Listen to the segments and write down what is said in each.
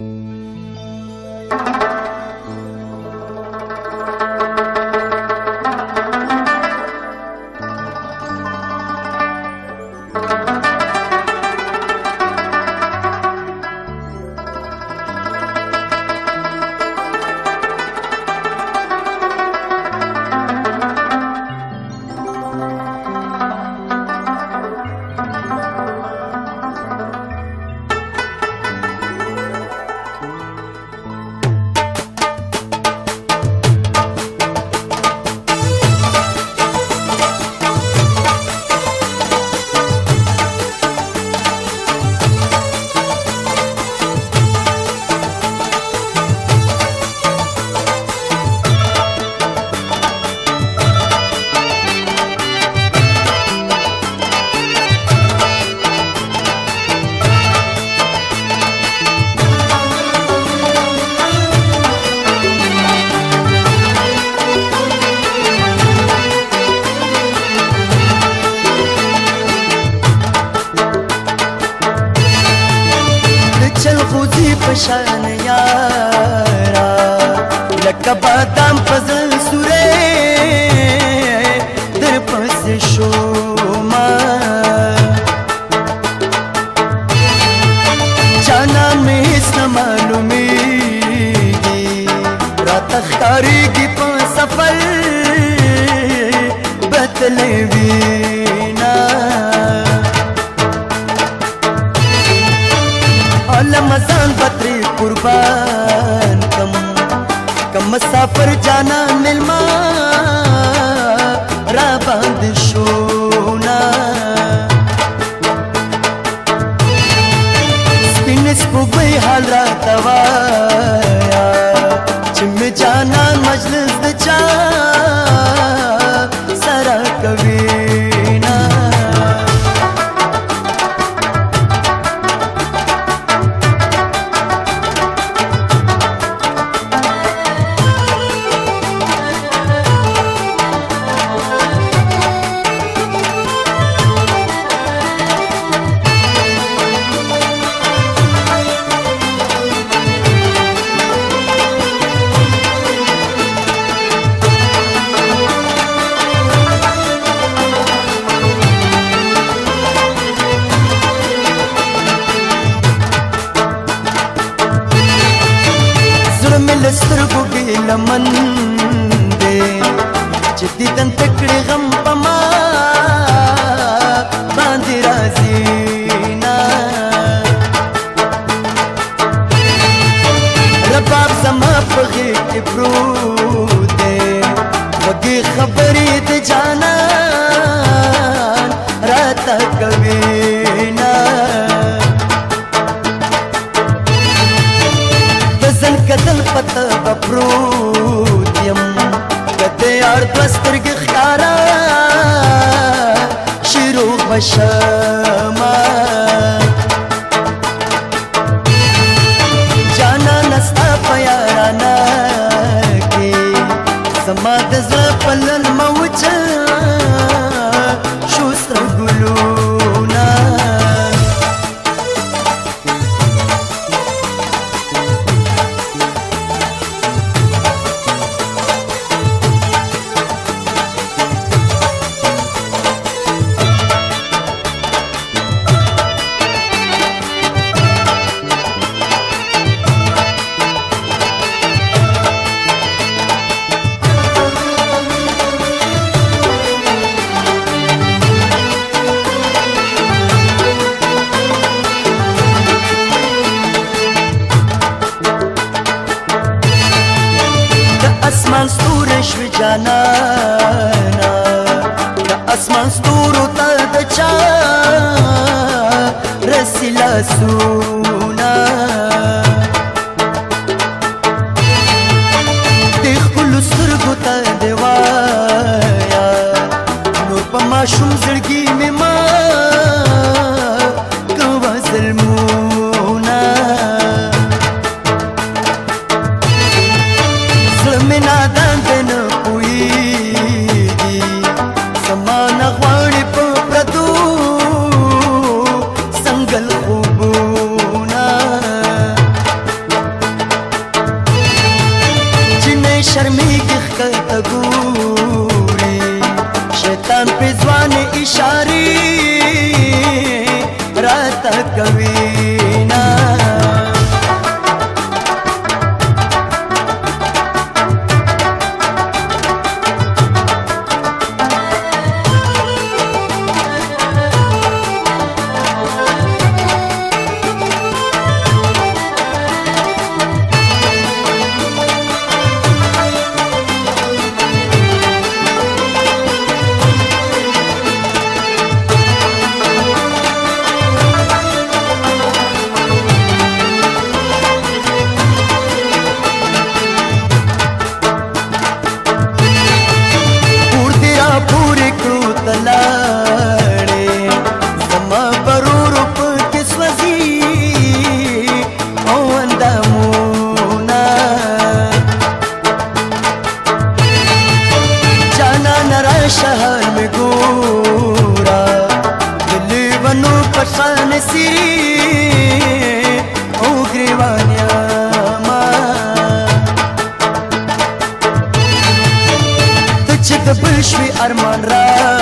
Thank you. پشان یارا لکه بادام پزل سوره در پس شوما جانا می هیڅ نه معلومیږي راته ښکاریږي په سفر بتلوي مزان بطری قربان کم کم مسافر جانا ملمان لمن دې چې دیدن تکړه غم پما باندې راځي رباب زما په غېږ کې پروت ಅವಶ್ಯ اسمان ستورو ته د چا رسیلا سو ژوندمونه جانان راشه حال می ګورا دلی ونو پسان سری او گریوانیا ما ته چې د بلشوي ارمان را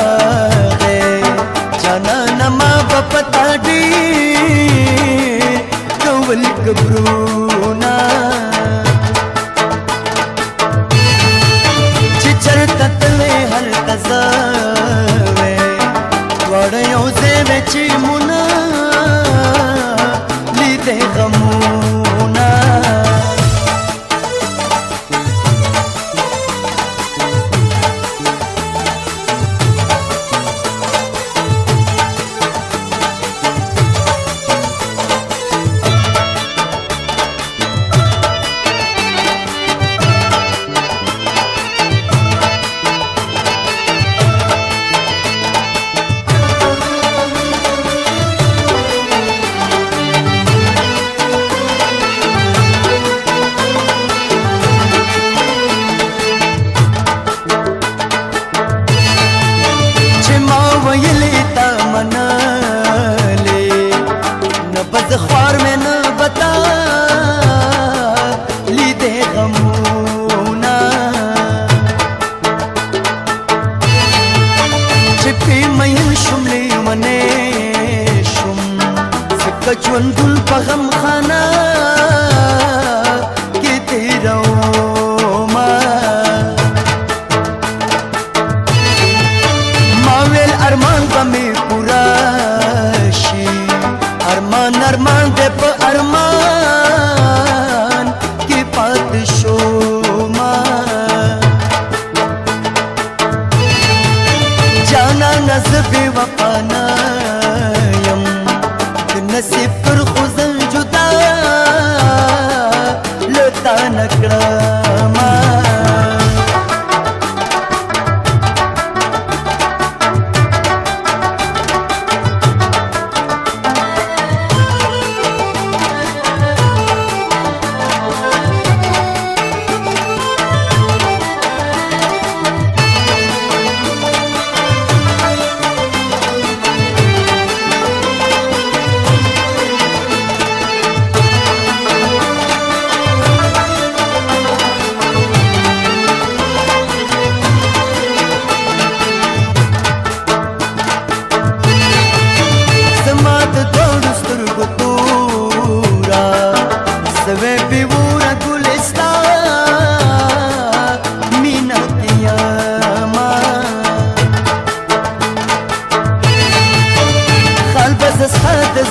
ارمان به می پورا شي ارمان ارمان دې په ارمان کې پات شو ما جانا نزب وفانا يم نصیب پر خو زنجدا لتا نکړه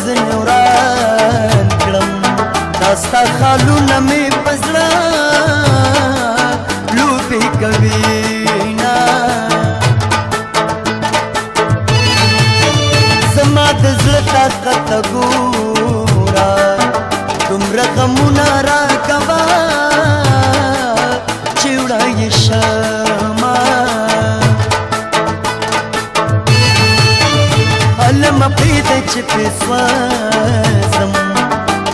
زنوران کړم داستا خالونه مې پزړه لوبي کوي نا زما د زړه طاقت ګورا تمره غمونه را وړای شما علم پېد چې په سوازم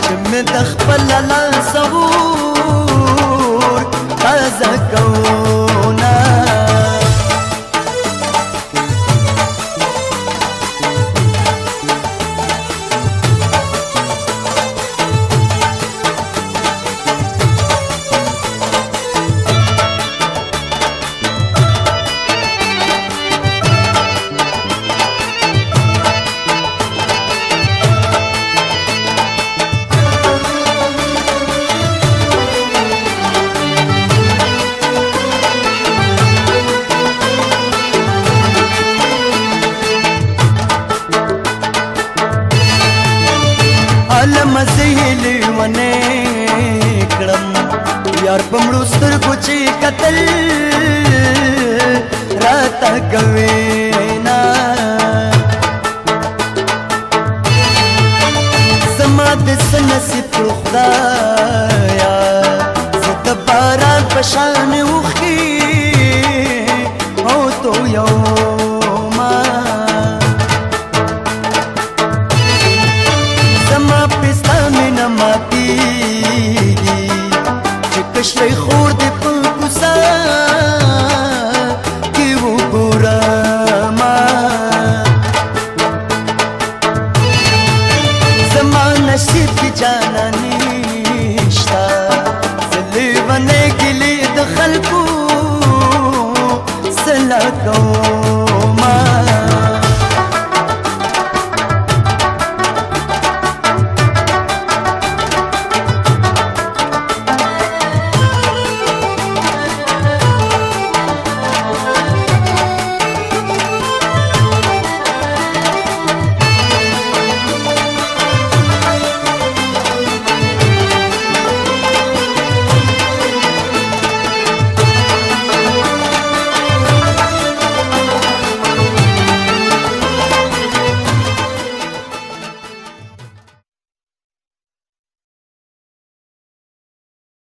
چې مې د خپل لاس وو یار پمړو سترګو چې قتل راته کوي نا زما د سنصیب خدایا زه د باران په شان و